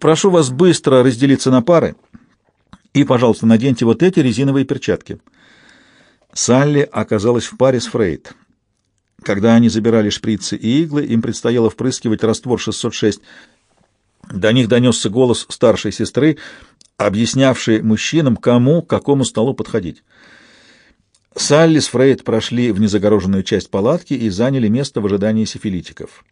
Прошу вас быстро разделиться на пары и, пожалуйста, наденьте вот эти резиновые перчатки». Салли оказалась в паре с Фрейд. Когда они забирали шприцы и иглы, им предстояло впрыскивать раствор 606. До них донесся голос старшей сестры, объяснявший мужчинам, кому к какому столу подходить. Салли с Фрейд прошли в незагороженную часть палатки и заняли место в ожидании сифилитиков.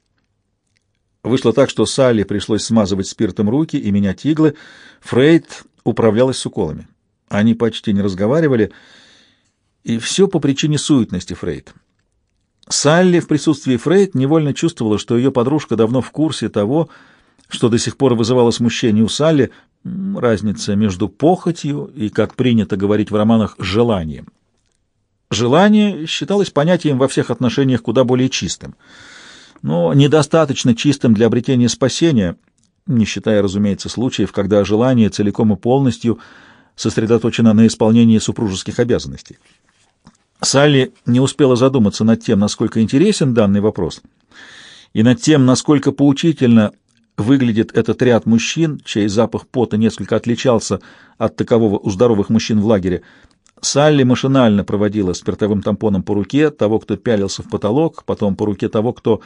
Вышло так, что Салли пришлось смазывать спиртом руки и менять иглы. Фрейд управлялась с уколами. Они почти не разговаривали, и все по причине суетности Фрейд. Салли в присутствии Фрейд невольно чувствовала, что ее подружка давно в курсе того, что до сих пор вызывало смущение у Салли, разница между похотью и, как принято говорить в романах, желанием. Желание считалось понятием во всех отношениях куда более чистым, но недостаточно чистым для обретения спасения, не считая, разумеется, случаев, когда желание целиком и полностью сосредоточено на исполнении супружеских обязанностей. Салли не успела задуматься над тем, насколько интересен данный вопрос, и над тем, насколько поучительно выглядит этот ряд мужчин, чей запах пота несколько отличался от такового у здоровых мужчин в лагере. Салли машинально проводила спиртовым тампоном по руке того, кто пялился в потолок, потом по руке того, кто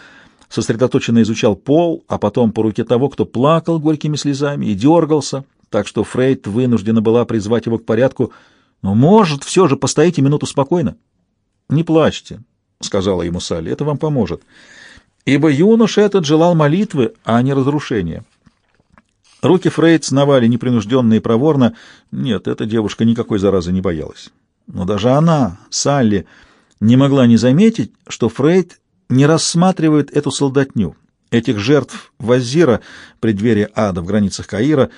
сосредоточенно изучал пол, а потом по руке того, кто плакал горькими слезами и дергался, так что Фрейд вынуждена была призвать его к порядку — но, может, все же постоите минуту спокойно? — Не плачьте, — сказала ему Салли, — это вам поможет. Ибо юноша этот желал молитвы, а не разрушения. Руки Фрейд сновали непринужденно и проворно. Нет, эта девушка никакой заразы не боялась. Но даже она, Салли, не могла не заметить, что Фрейд не рассматривает эту солдатню, этих жертв Вазира, преддверия ада в границах Каира,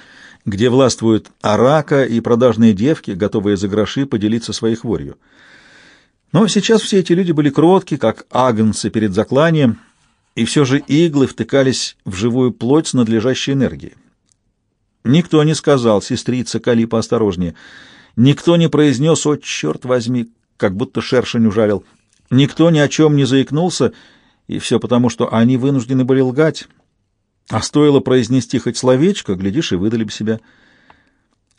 где властвуют арака и продажные девки, готовые за гроши поделиться своей хворью. Но сейчас все эти люди были кротки, как агнцы перед закланием, и все же иглы втыкались в живую плоть с надлежащей энергией. Никто не сказал, сестрица, кали поосторожнее. Никто не произнес, о, черт возьми, как будто шершень ужалил. Никто ни о чем не заикнулся, и все потому, что они вынуждены были лгать. А стоило произнести хоть словечко, глядишь, и выдали бы себя.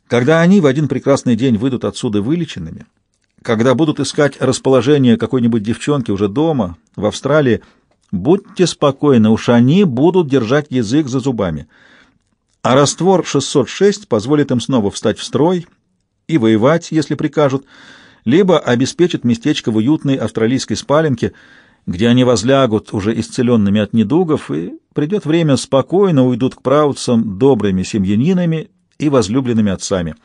Когда они в один прекрасный день выйдут отсюда вылеченными, когда будут искать расположение какой-нибудь девчонки уже дома, в Австралии, будьте спокойны, уж они будут держать язык за зубами. А раствор 606 позволит им снова встать в строй и воевать, если прикажут, либо обеспечит местечко в уютной австралийской спаленке, где они возлягут уже исцеленными от недугов, и придет время спокойно уйдут к праутцам добрыми семьянинами и возлюбленными отцами.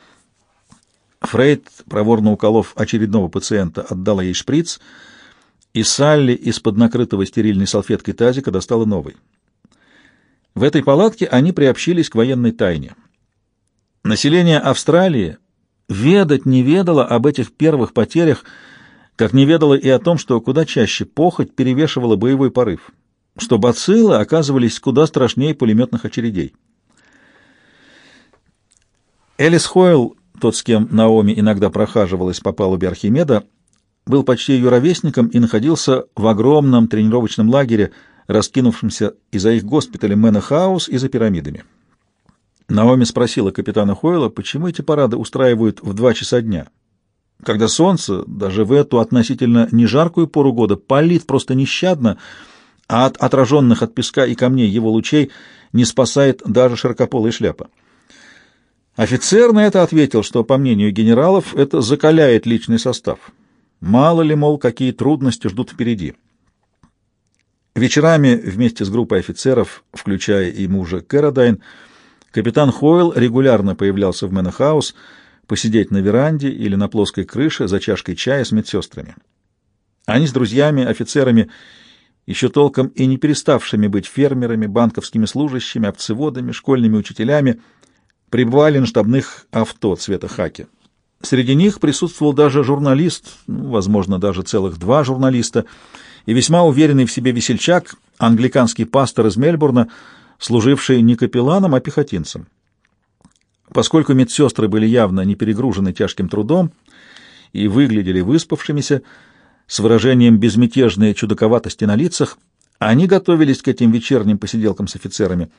Фрейд, проворно уколов очередного пациента, отдала ей шприц, и Салли из-под накрытого стерильной салфеткой тазика достала новый. В этой палатке они приобщились к военной тайне. Население Австралии ведать не ведало об этих первых потерях, как не ведало и о том, что куда чаще похоть перевешивала боевой порыв, что бациллы оказывались куда страшнее пулеметных очередей. Элис Хойл, тот, с кем Наоми иногда прохаживалась по палубе Архимеда, был почти ее ровесником и находился в огромном тренировочном лагере, раскинувшемся и за их госпиталем Мэнахаус и за пирамидами. Наоми спросила капитана Хойла, почему эти парады устраивают в два часа дня когда солнце, даже в эту относительно не жаркую пору года, палит просто нещадно, а от отраженных от песка и камней его лучей не спасает даже широкополая шляпа. Офицер на это ответил, что, по мнению генералов, это закаляет личный состав. Мало ли, мол, какие трудности ждут впереди. Вечерами вместе с группой офицеров, включая и мужа Кэродайн, капитан Хойл регулярно появлялся в Мэнахаус, посидеть на веранде или на плоской крыше за чашкой чая с медсестрами. Они с друзьями, офицерами, еще толком и не переставшими быть фермерами, банковскими служащими, овцеводами, школьными учителями, прибывали на штабных авто цвета хаки. Среди них присутствовал даже журналист, ну, возможно, даже целых два журналиста, и весьма уверенный в себе весельчак, англиканский пастор из Мельбурна, служивший не капелланом, а пехотинцем. Поскольку медсестры были явно не перегружены тяжким трудом и выглядели выспавшимися, с выражением безмятежной чудаковатости на лицах, они готовились к этим вечерним посиделкам с офицерами.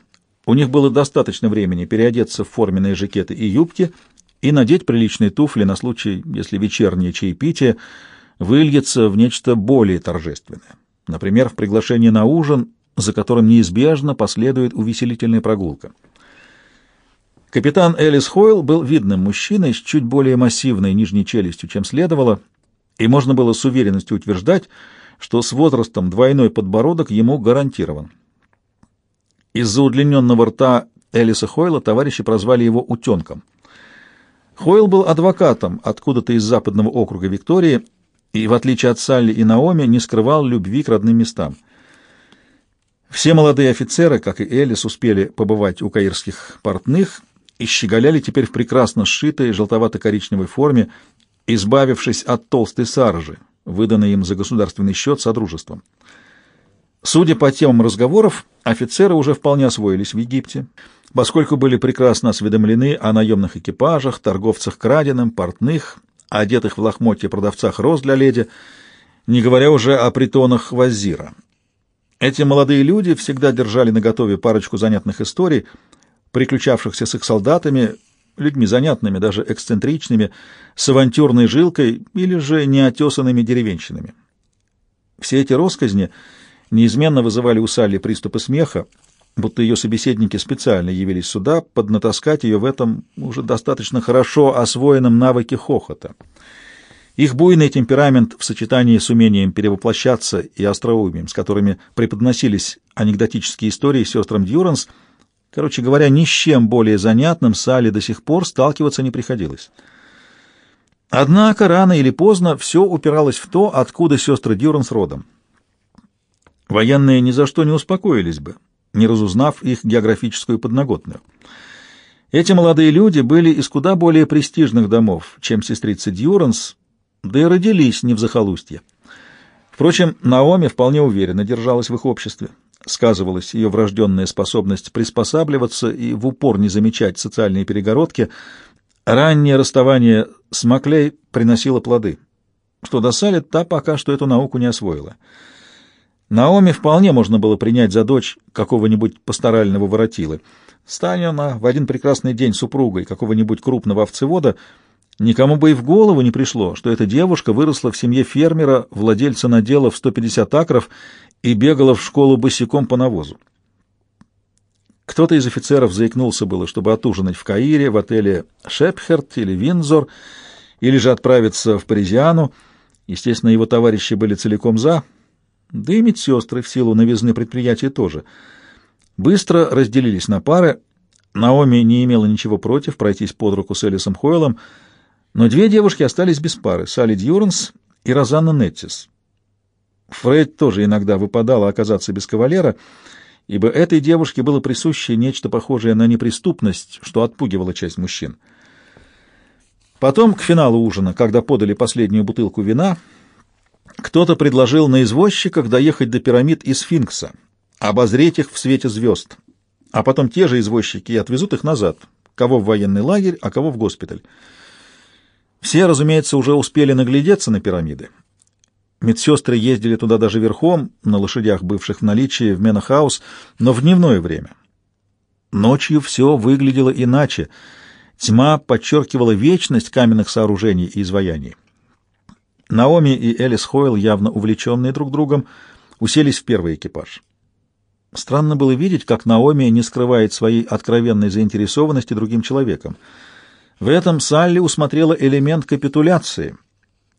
У них было достаточно времени переодеться в форменные жакеты и юбки и надеть приличные туфли на случай, если вечернее чаепитие выльется в нечто более торжественное. Например, в приглашение на ужин, за которым неизбежно последует увеселительная прогулка. Капитан Элис Хойл был видным мужчиной с чуть более массивной нижней челюстью, чем следовало, и можно было с уверенностью утверждать, что с возрастом двойной подбородок ему гарантирован. Из-за удлиненного рта Элиса Хойла товарищи прозвали его «утенком». Хойл был адвокатом откуда-то из западного округа Виктории и, в отличие от Салли и Наоми, не скрывал любви к родным местам. Все молодые офицеры, как и Элис, успели побывать у каирских портных и щеголяли теперь в прекрасно сшитой желтовато-коричневой форме, избавившись от толстой саржи, выданной им за государственный счет содружеством. Судя по темам разговоров, офицеры уже вполне освоились в Египте, поскольку были прекрасно осведомлены о наемных экипажах, торговцах краденым, портных, одетых в лохмотья продавцах роз для леди, не говоря уже о притонах Вазира. Эти молодые люди всегда держали наготове парочку занятных историй, приключавшихся с их солдатами, людьми занятными, даже эксцентричными, с авантюрной жилкой или же неотесанными деревенщинами. Все эти росказни неизменно вызывали у Салли приступы смеха, будто ее собеседники специально явились сюда поднатаскать ее в этом уже достаточно хорошо освоенном навыке хохота. Их буйный темперамент в сочетании с умением перевоплощаться и остроумием, с которыми преподносились анекдотические истории сестрам Дьюранс, короче говоря, ни с чем более занятным Салли до сих пор сталкиваться не приходилось. Однако рано или поздно все упиралось в то, откуда сестры Дьюранс родом. Военные ни за что не успокоились бы, не разузнав их географическую подноготную. Эти молодые люди были из куда более престижных домов, чем сестрица Дьюранс, да и родились не в захолустье. Впрочем, Наоми вполне уверенно держалась в их обществе. Сказывалась ее врожденная способность приспосабливаться и в упор не замечать социальные перегородки. Раннее расставание с Маклей приносило плоды. Что до Салли, та пока что эту науку не освоила. Наоми вполне можно было принять за дочь какого-нибудь пасторального воротилы. Стань она в один прекрасный день супругой какого-нибудь крупного овцевода, никому бы и в голову не пришло, что эта девушка выросла в семье фермера, владельца надела в 150 акров и бегала в школу босиком по навозу. Кто-то из офицеров заикнулся было, чтобы отужинать в Каире, в отеле «Шепхерт» или «Винзор», или же отправиться в Паризиану. Естественно, его товарищи были целиком «за», да и медсестры в силу новизны предприятия тоже. Быстро разделились на пары. Наоми не имела ничего против пройтись под руку с Элисом Хойлом, но две девушки остались без пары — Салли Дьюранс и Розанна Неттис. Фрейд тоже иногда выпадала оказаться без кавалера, ибо этой девушке было присуще нечто похожее на неприступность, что отпугивало часть мужчин. Потом, к финалу ужина, когда подали последнюю бутылку вина — кто-то предложил на извозчиках доехать до пирамид и сфинкса, обозреть их в свете звезд, а потом те же извозчики отвезут их назад, кого в военный лагерь, а кого в госпиталь. Все, разумеется, уже успели наглядеться на пирамиды. Медсестры ездили туда даже верхом, на лошадях, бывших в наличии в Менахаус, но в дневное время. Ночью все выглядело иначе. Тьма подчеркивала вечность каменных сооружений и изваяний. Наоми и Элис Хойл, явно увлеченные друг другом, уселись в первый экипаж. Странно было видеть, как Наоми не скрывает своей откровенной заинтересованности другим человеком. В этом Салли усмотрела элемент капитуляции,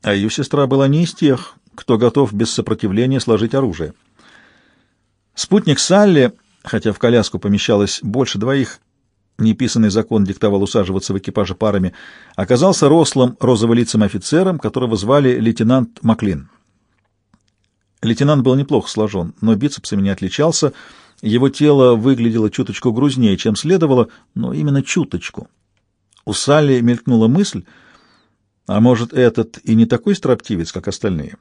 а ее сестра была не из тех, кто готов без сопротивления сложить оружие. Спутник Салли, хотя в коляску помещалось больше двоих, неписанный закон диктовал усаживаться в экипаже парами, оказался рослым розоволицым офицером, которого звали лейтенант Маклин. Лейтенант был неплохо сложен, но бицепсами не отличался, его тело выглядело чуточку грузнее, чем следовало, но именно чуточку. У Салли мелькнула мысль, а может, этот и не такой строптивец, как остальные.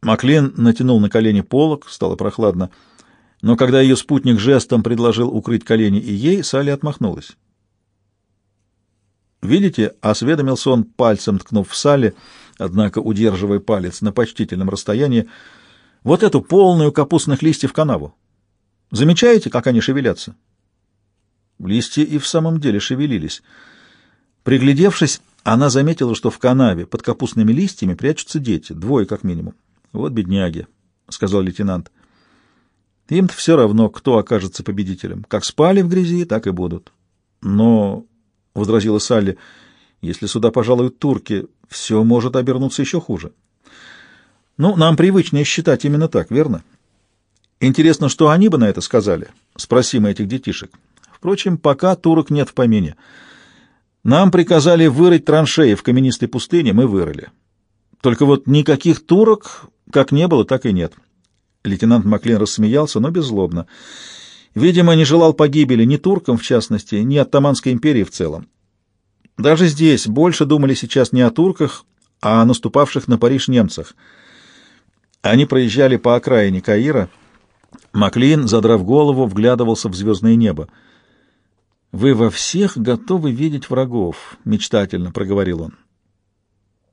Маклин натянул на колени полок, стало прохладно, — но когда ее спутник жестом предложил укрыть колени и ей, Салли отмахнулась. «Видите?» — осведомился он, пальцем ткнув в Салли, однако удерживая палец на почтительном расстоянии, «вот эту полную капустных листьев канаву. Замечаете, как они шевелятся?» Листья и в самом деле шевелились. Приглядевшись, она заметила, что в канаве под капустными листьями прячутся дети, двое как минимум. «Вот бедняги», — сказал лейтенант. «Им-то все равно, кто окажется победителем. Как спали в грязи, так и будут». «Но», — возразила Салли, — «если сюда пожалуют турки, все может обернуться еще хуже». «Ну, нам привычнее считать именно так, верно?» «Интересно, что они бы на это сказали?» — спросим этих детишек. Впрочем, пока турок нет в помине. Нам приказали вырыть траншеи в каменистой пустыне, мы вырыли. Только вот никаких турок как не было, так и нет. Лейтенант Маклин рассмеялся, но беззлобно. Видимо, не желал погибели ни туркам, в частности, ни Оттоманской империи в целом. Даже здесь больше думали сейчас не о турках, а о наступавших на Париж немцах. Они проезжали по окраине Каира. Маклин, задрав голову, вглядывался в звездное небо. «Вы во всех готовы видеть врагов», — мечтательно проговорил он.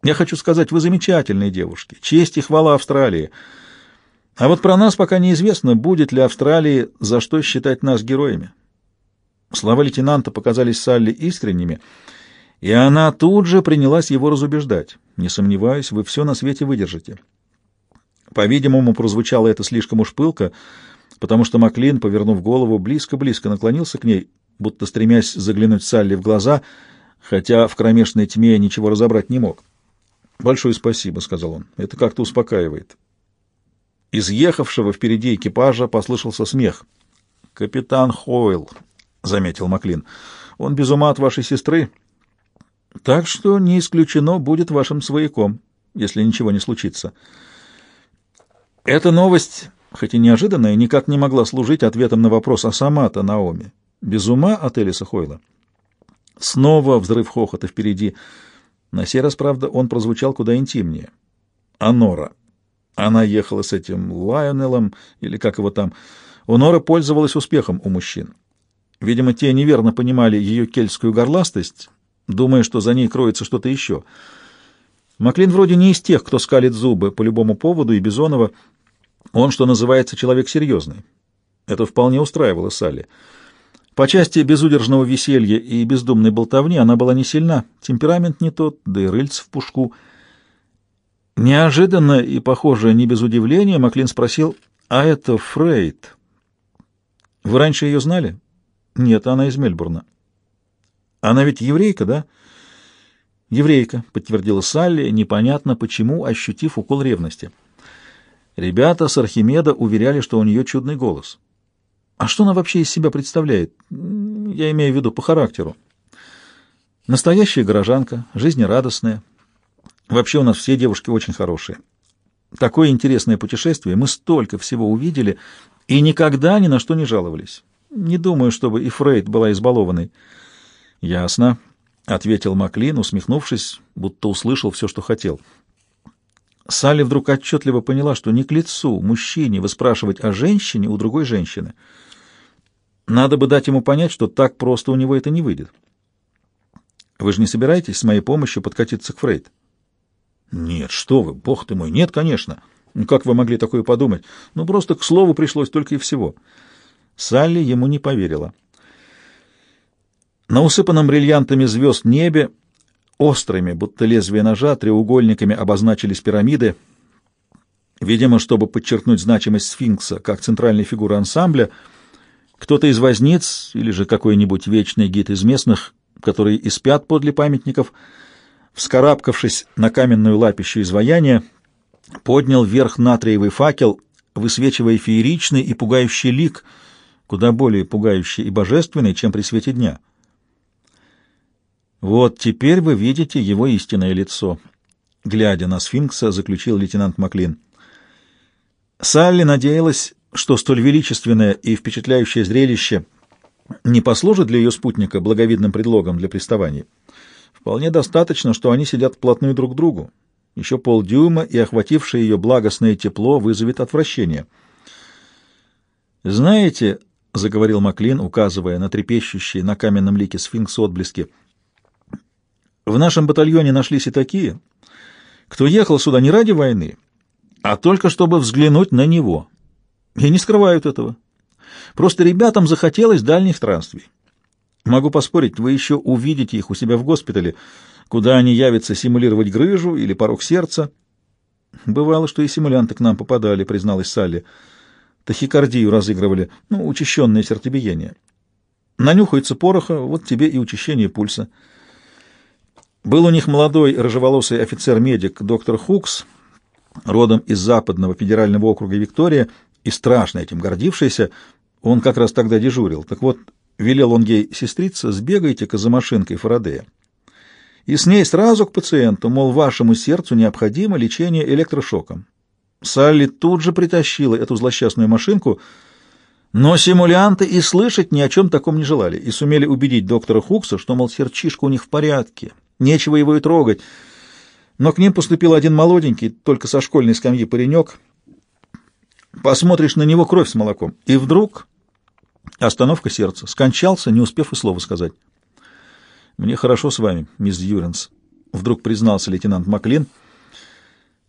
«Я хочу сказать, вы замечательные девушки. Честь и хвала Австралии. А вот про нас пока неизвестно, будет ли Австралии за что считать нас героями». Слова лейтенанта показались Салли искренними, и она тут же принялась его разубеждать. «Не сомневаюсь, вы все на свете выдержите». По-видимому, прозвучало это слишком уж пылко, потому что Маклин, повернув голову, близко-близко наклонился к ней — будто стремясь заглянуть Салли в глаза, хотя в кромешной тьме ничего разобрать не мог. «Большое спасибо», — сказал он. «Это как-то успокаивает». Из ехавшего впереди экипажа послышался смех. «Капитан Хойл», — заметил Маклин. «Он без ума от вашей сестры. Так что не исключено будет вашим свояком, если ничего не случится». Эта новость, хоть и неожиданная, никак не могла служить ответом на вопрос, а сама-то Наоми без ума от Элиса Хойла? Снова взрыв хохота впереди. На сей раз, правда, он прозвучал куда интимнее. Анора. Она ехала с этим Лайонеллом, или как его там. Онора пользовалась успехом у мужчин. Видимо, те неверно понимали ее кельтскую горластость, думая, что за ней кроется что-то еще. Маклин вроде не из тех, кто скалит зубы по любому поводу, и Бизонова он, что называется, человек серьезный. Это вполне устраивало Салли. По части безудержного веселья и бездумной болтовни она была не сильна, темперамент не тот, да и рыльц в пушку. Неожиданно и, похоже, не без удивления, Маклин спросил, «А это Фрейд? Вы раньше ее знали?» «Нет, она из Мельбурна». «Она ведь еврейка, да?» «Еврейка», — подтвердила Салли, непонятно почему, ощутив укол ревности. Ребята с Архимеда уверяли, что у нее чудный голос. А что она вообще из себя представляет? Я имею в виду по характеру. Настоящая горожанка, жизнерадостная. Вообще у нас все девушки очень хорошие. Такое интересное путешествие, мы столько всего увидели и никогда ни на что не жаловались. Не думаю, чтобы и Фрейд была избалованной. Ясно, — ответил Маклин, усмехнувшись, будто услышал все, что хотел. Салли вдруг отчетливо поняла, что не к лицу мужчине выспрашивать о женщине у другой женщины — надо бы дать ему понять, что так просто у него это не выйдет. Вы же не собираетесь с моей помощью подкатиться к Фрейд? Нет, что вы, бог ты мой, нет, конечно. Ну, как вы могли такое подумать? Ну, просто к слову пришлось только и всего. Салли ему не поверила. На усыпанном бриллиантами звезд небе, острыми, будто лезвие ножа, треугольниками обозначились пирамиды. Видимо, чтобы подчеркнуть значимость сфинкса как центральной фигуры ансамбля — кто-то из возниц или же какой-нибудь вечный гид из местных, которые и спят подле памятников, вскарабкавшись на каменную лапищу изваяния, поднял вверх натриевый факел, высвечивая фееричный и пугающий лик, куда более пугающий и божественный, чем при свете дня. «Вот теперь вы видите его истинное лицо», — глядя на сфинкса, заключил лейтенант Маклин. Салли надеялась, что столь величественное и впечатляющее зрелище не послужит для ее спутника благовидным предлогом для приставаний. Вполне достаточно, что они сидят вплотную друг к другу. Еще полдюйма, и охватившее ее благостное тепло вызовет отвращение. «Знаете, — заговорил Маклин, указывая на трепещущие на каменном лике сфинкс отблески, — в нашем батальоне нашлись и такие, кто ехал сюда не ради войны, а только чтобы взглянуть на него». И не скрывают этого. Просто ребятам захотелось дальних странствий. Могу поспорить, вы еще увидите их у себя в госпитале, куда они явятся симулировать грыжу или порог сердца. Бывало, что и симулянты к нам попадали, призналась Салли. Тахикардию разыгрывали, ну, учащенное сердцебиение. Нанюхается пороха, вот тебе и учащение пульса. Был у них молодой рыжеволосый офицер-медик доктор Хукс, родом из западного федерального округа Виктория и страшно этим гордившийся, он как раз тогда дежурил. Так вот, велел он ей, сестрица, сбегайте-ка за машинкой Фарадея. И с ней сразу к пациенту, мол, вашему сердцу необходимо лечение электрошоком. Салли тут же притащила эту злосчастную машинку, но симулянты и слышать ни о чем таком не желали, и сумели убедить доктора Хукса, что, мол, сердчишка у них в порядке, нечего его и трогать. Но к ним поступил один молоденький, только со школьной скамьи паренек. Посмотришь на него кровь с молоком, и вдруг остановка сердца. Скончался, не успев и слова сказать. «Мне хорошо с вами, мисс Юренс», — вдруг признался лейтенант Маклин.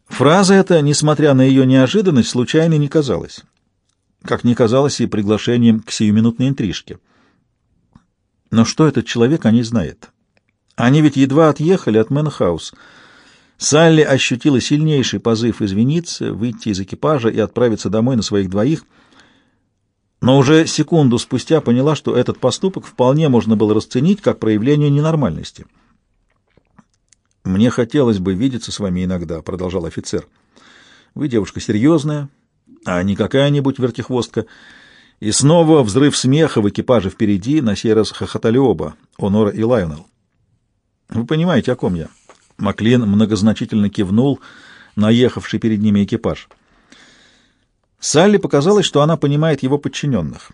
Фраза эта, несмотря на ее неожиданность, случайно не казалась как не казалось и приглашением к сиюминутной интрижке. Но что этот человек, о ней знает. Они ведь едва отъехали от Мэнахаус. Салли ощутила сильнейший позыв извиниться, выйти из экипажа и отправиться домой на своих двоих, но уже секунду спустя поняла, что этот поступок вполне можно было расценить как проявление ненормальности. «Мне хотелось бы видеться с вами иногда», — продолжал офицер. «Вы девушка серьезная, а не какая-нибудь вертихвостка. И снова взрыв смеха в экипаже впереди, на сей раз хохотали оба, Онора и Лайонел. Вы понимаете, о ком я? Маклин многозначительно кивнул на ехавший перед ними экипаж. Салли показалось, что она понимает его подчиненных.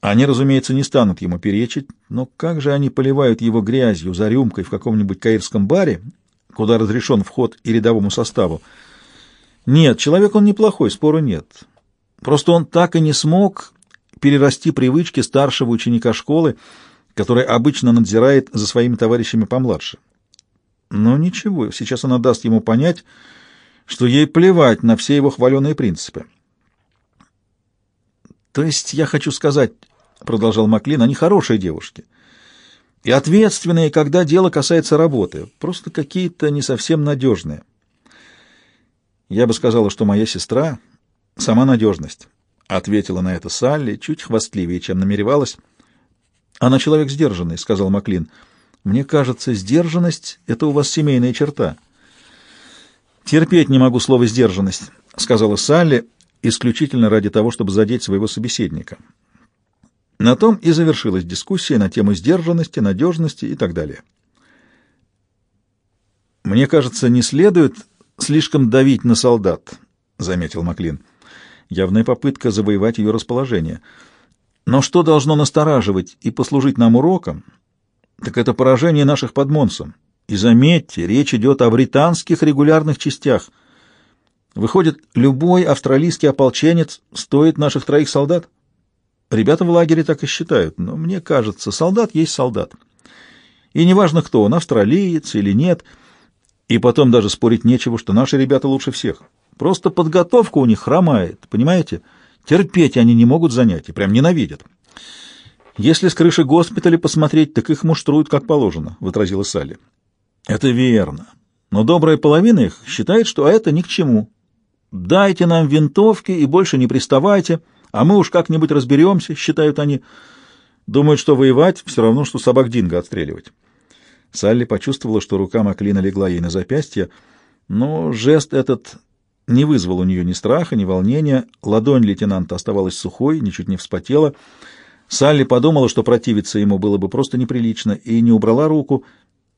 Они, разумеется, не станут ему перечить, но как же они поливают его грязью за рюмкой в каком-нибудь каирском баре, куда разрешен вход и рядовому составу, нет, человек он неплохой, спору нет. Просто он так и не смог перерасти привычки старшего ученика школы, который обычно надзирает за своими товарищами помладше. Но ничего, сейчас она даст ему понять, что ей плевать на все его хваленые принципы. «То есть я хочу сказать, — продолжал Маклин, — они хорошие девушки. И ответственные, когда дело касается работы, просто какие-то не совсем надежные. Я бы сказала, что моя сестра — сама надежность. Ответила на это Салли, чуть хвастливее, чем намеревалась. Она человек сдержанный, — сказал Маклин. Мне кажется, сдержанность — это у вас семейная черта. Терпеть не могу слово «сдержанность», — сказала Салли, исключительно ради того, чтобы задеть своего собеседника. На том и завершилась дискуссия на тему сдержанности, надежности и так далее. Мне кажется, не следует слишком давить на солдат, — заметил Маклин. Явная попытка завоевать ее расположение. Но что должно настораживать и послужить нам уроком, так это поражение наших подмонсом. И заметьте, речь идет о британских регулярных частях. Выходит, любой австралийский ополченец стоит наших троих солдат? Ребята в лагере так и считают, но мне кажется, солдат есть солдат. И неважно кто он, австралиец или нет — и потом даже спорить нечего, что наши ребята лучше всех. Просто подготовка у них хромает, понимаете? Терпеть они не могут занятий, прям ненавидят. Если с крыши госпиталя посмотреть, так их муштруют как положено, — возразила Салли. Это верно. Но добрая половина их считает, что это ни к чему. Дайте нам винтовки и больше не приставайте, а мы уж как-нибудь разберемся, считают они. Думают, что воевать все равно, что собак Динго отстреливать. Салли почувствовала, что рука Маклина легла ей на запястье, но жест этот не вызвал у нее ни страха, ни волнения. Ладонь лейтенанта оставалась сухой, ничуть не вспотела. Салли подумала, что противиться ему было бы просто неприлично, и не убрала руку,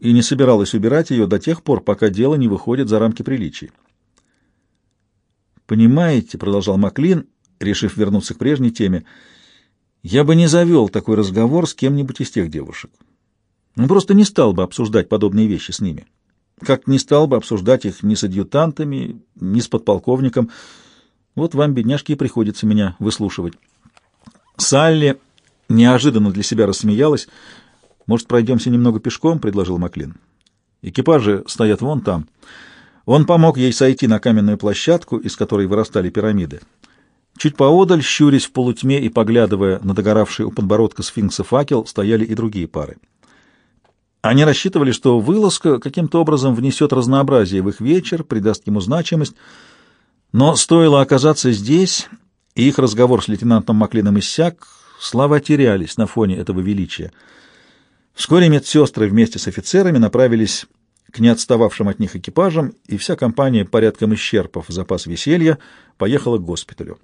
и не собиралась убирать ее до тех пор, пока дело не выходит за рамки приличий. «Понимаете», — продолжал Маклин, решив вернуться к прежней теме, — «я бы не завел такой разговор с кем-нибудь из тех девушек. Он просто не стал бы обсуждать подобные вещи с ними. Как не стал бы обсуждать их ни с адъютантами, ни с подполковником. Вот вам, бедняжки, и приходится меня выслушивать. Салли неожиданно для себя рассмеялась. «Может, пройдемся немного пешком?» — предложил Маклин. «Экипажи стоят вон там». Он помог ей сойти на каменную площадку, из которой вырастали пирамиды. Чуть поодаль, щурясь в полутьме и поглядывая на догоравший у подбородка сфинкса факел, стояли и другие пары. Они рассчитывали, что вылазка каким-то образом внесет разнообразие в их вечер, придаст ему значимость, но стоило оказаться здесь, и их разговор с лейтенантом Маклином иссяк, слова терялись на фоне этого величия. Вскоре медсестры вместе с офицерами направились к неотстававшим от них экипажам, и вся компания, порядком исчерпав запас веселья, поехала к госпиталю.